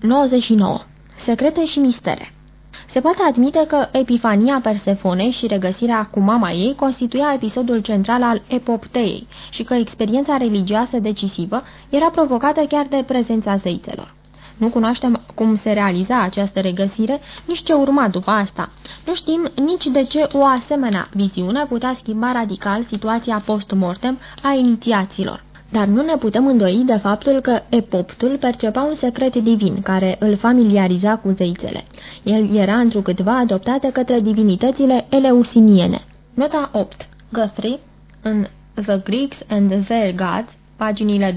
99. Secrete și mistere se poate admite că epifania Persefonei și regăsirea cu mama ei constituia episodul central al epopteei și că experiența religioasă decisivă era provocată chiar de prezența zeițelor. Nu cunoaștem cum se realiza această regăsire, nici ce urma după asta. Nu știm nici de ce o asemenea viziune putea schimba radical situația post-mortem a inițiaților. Dar nu ne putem îndoi de faptul că epoptul percepa un secret divin care îl familiariza cu zeițele. El era întrucâtva adoptat de către divinitățile eleusiniene. Nota 8. Guthrie, în The Greeks and Their Gods, paginile 292-293,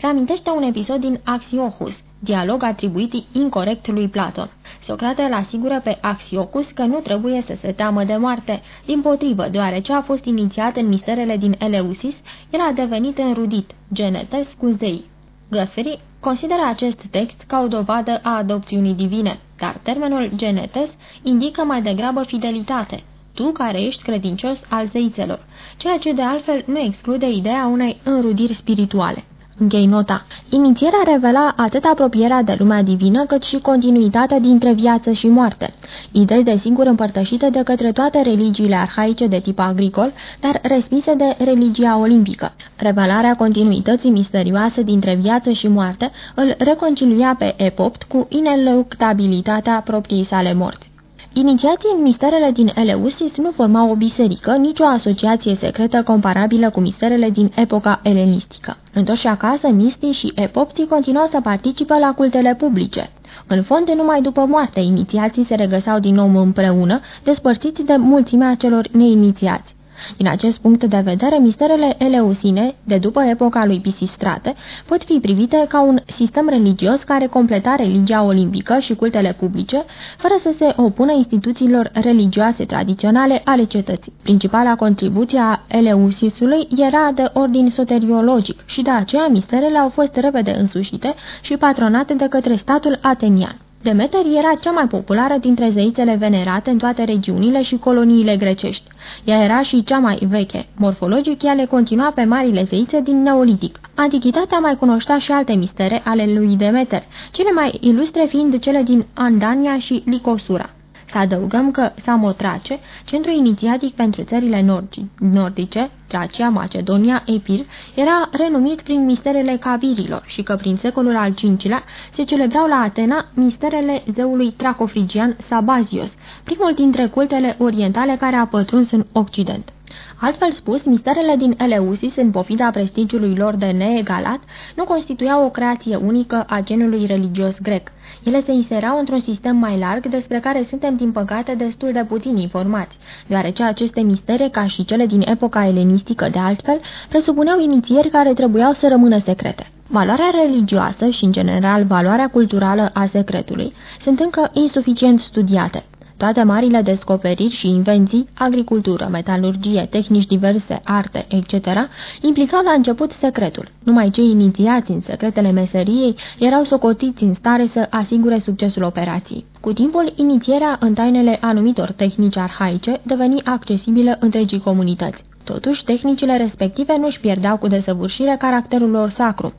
reamintește un episod din Axiochus, dialog atribuit incorrect lui Platon. Socrate îl asigură pe Axiocus că nu trebuie să se teamă de moarte. Din potrivă, deoarece a fost inițiat în misterele din Eleusis, el a devenit înrudit, genetes cu zei. Guthrie consideră acest text ca o dovadă a adopțiunii divine, dar termenul genetes indică mai degrabă fidelitate, tu care ești credincios al zeițelor, ceea ce de altfel nu exclude ideea unei înrudiri spirituale. Închei nota. Inițierea revela atât apropierea de lumea divină, cât și continuitatea dintre viață și moarte. Idei desigur împărtășite de către toate religiile arhaice de tip agricol, dar respinse de religia olimpică. Revelarea continuității misterioase dintre viață și moarte îl reconcilia pe Epopt cu ineluctabilitatea propriei sale morți. Inițiații în misterele din Eleusis nu formau o biserică, nici o asociație secretă comparabilă cu misterele din epoca elenistică. Întorși acasă, mistii și epoptii continuau să participe la cultele publice. În fond, numai după moarte, inițiații se regăsau din nou împreună, despărțiți de mulțimea celor neinițiați. Din acest punct de vedere, misterele eleusine, de după epoca lui Pisistrate, pot fi privite ca un sistem religios care completa religia olimpică și cultele publice, fără să se opună instituțiilor religioase tradiționale ale cetății. Principala contribuție a Eleusisului era de ordin soteriologic și de aceea misterele au fost repede însușite și patronate de către statul atenian. Demeter era cea mai populară dintre zeițele venerate în toate regiunile și coloniile grecești. Ea era și cea mai veche. Morfologic, ea le continua pe marile zeițe din Neolitic. Antichitatea mai cunoștea și alte mistere ale lui Demeter, cele mai ilustre fiind cele din Andania și Licosura. Să adăugăm că Samotrace, centru inițiatic pentru țările nordice, Tracia, Macedonia, Epir, era renumit prin misterele cavirilor și că prin secolul al V-lea se celebrau la Atena misterele zeului tracofrigian Sabazios, primul dintre cultele orientale care a pătruns în Occident. Altfel spus, misterele din Eleusis, în pofida prestigiului lor de neegalat, nu constituiau o creație unică a genului religios grec. Ele se inserau într-un sistem mai larg despre care suntem, din păcate, destul de puțin informați, deoarece aceste mistere, ca și cele din epoca elenistică de altfel, presupuneau inițieri care trebuiau să rămână secrete. Valoarea religioasă și, în general, valoarea culturală a secretului sunt încă insuficient studiate. Toate marile descoperiri și invenții, agricultură, metalurgie, tehnici diverse, arte, etc., implicau la început secretul. Numai cei inițiați în secretele meseriei erau socotiți în stare să asigure succesul operației. Cu timpul, inițierea în tainele anumitor tehnici arhaice deveni accesibilă întregii comunități. Totuși, tehnicile respective nu își pierdeau cu desăvârșire caracterul lor sacru.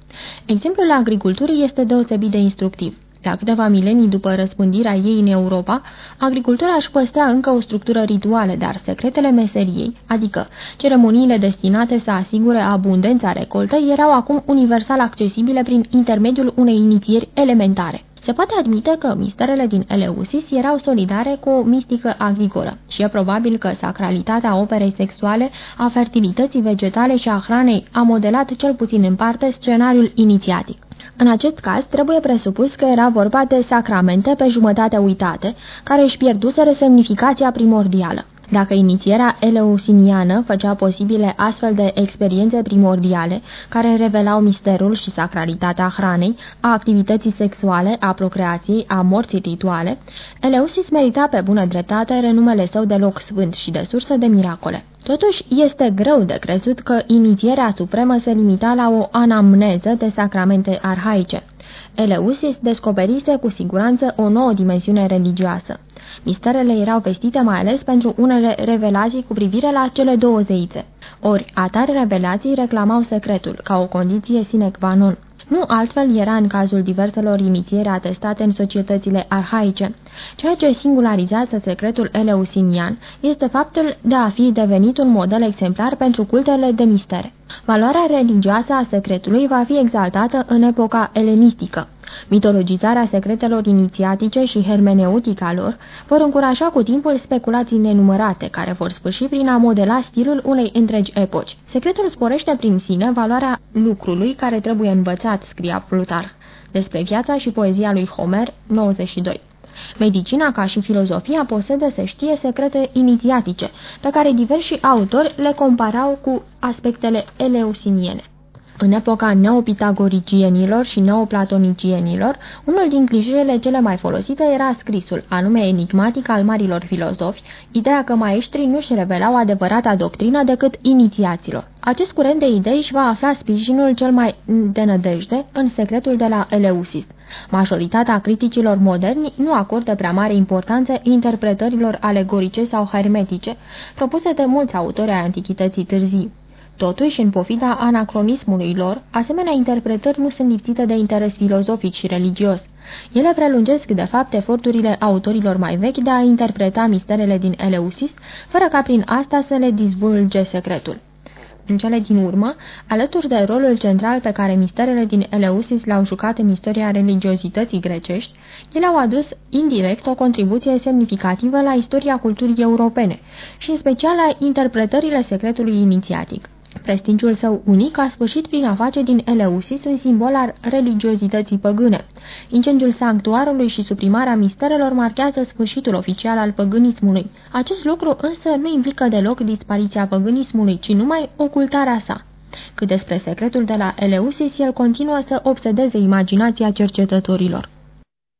Exemplul agriculturii este deosebit de instructiv. La câteva milenii după răspândirea ei în Europa, agricultura își păstra încă o structură rituală, dar secretele meseriei, adică ceremoniile destinate să asigure abundența recoltei, erau acum universal accesibile prin intermediul unei inițieri elementare. Se poate admite că misterele din Eleusis erau solidare cu o mistică agricolă și e probabil că sacralitatea operei sexuale, a fertilității vegetale și a hranei a modelat cel puțin în parte scenariul inițiatic. În acest caz, trebuie presupus că era vorba de sacramente pe jumătate uitate, care își pierduseră semnificația primordială. Dacă inițierea eleusiniană făcea posibile astfel de experiențe primordiale, care revelau misterul și sacralitatea hranei, a activității sexuale, a procreației, a morții rituale, Eleusis merita pe bună dreptate renumele său de loc sfânt și de sursă de miracole. Totuși, este greu de crezut că inițierea supremă se limita la o anamneză de sacramente arhaice. Eleusis descoperise cu siguranță o nouă dimensiune religioasă. Misterele erau vestite mai ales pentru unele revelații cu privire la cele două zeițe. Ori, atare revelații reclamau secretul, ca o condiție sine qua non. Nu altfel era în cazul diverselor inițiere atestate în societățile arhaice. Ceea ce singularizează secretul eleusinian este faptul de a fi devenit un model exemplar pentru cultele de mistere. Valoarea religioasă a secretului va fi exaltată în epoca elenistică. Mitologizarea secretelor inițiatice și hermeneutica lor vor încuraja cu timpul speculații nenumărate, care vor sfârși prin a modela stilul unei întregi epoci. Secretul sporește prin sine valoarea lucrului care trebuie învățat, scria Plutar. Despre viața și poezia lui Homer, 92. Medicina, ca și filozofia, posedă, se știe, secrete inițiatice, pe care diversi autori le comparau cu aspectele eleusiniene. În epoca neopitagoricienilor și neoplatonicienilor, unul din clișeele cele mai folosite era scrisul, anume enigmatic al marilor filozofi, ideea că maestrii nu-și revelau adevărata doctrină decât inițiaților. Acest curent de idei își va afla sprijinul cel mai de nădejde în secretul de la Eleusis. Majoritatea criticilor moderni nu acordă prea mare importanță interpretărilor alegorice sau hermetice, propuse de mulți autori ai antichității târzii. Totuși, în pofida anacronismului lor, asemenea interpretări nu sunt lipsite de interes filozofic și religios. Ele prelungesc, de fapt, eforturile autorilor mai vechi de a interpreta misterele din Eleusis, fără ca prin asta să le dizvulge secretul. În cele din urmă, alături de rolul central pe care misterele din Eleusis l-au jucat în istoria religiozității grecești, ele au adus indirect o contribuție semnificativă la istoria culturii europene și în special la interpretările secretului inițiatic. Prestigiul său unic a sfârșit prin a face din Eleusis un simbol al religiozității păgâne. Incendiul sanctuarului și suprimarea misterelor marchează sfârșitul oficial al păgânismului. Acest lucru însă nu implică deloc dispariția păgânismului, ci numai ocultarea sa. Cât despre secretul de la Eleusis, el continuă să obsedeze imaginația cercetătorilor.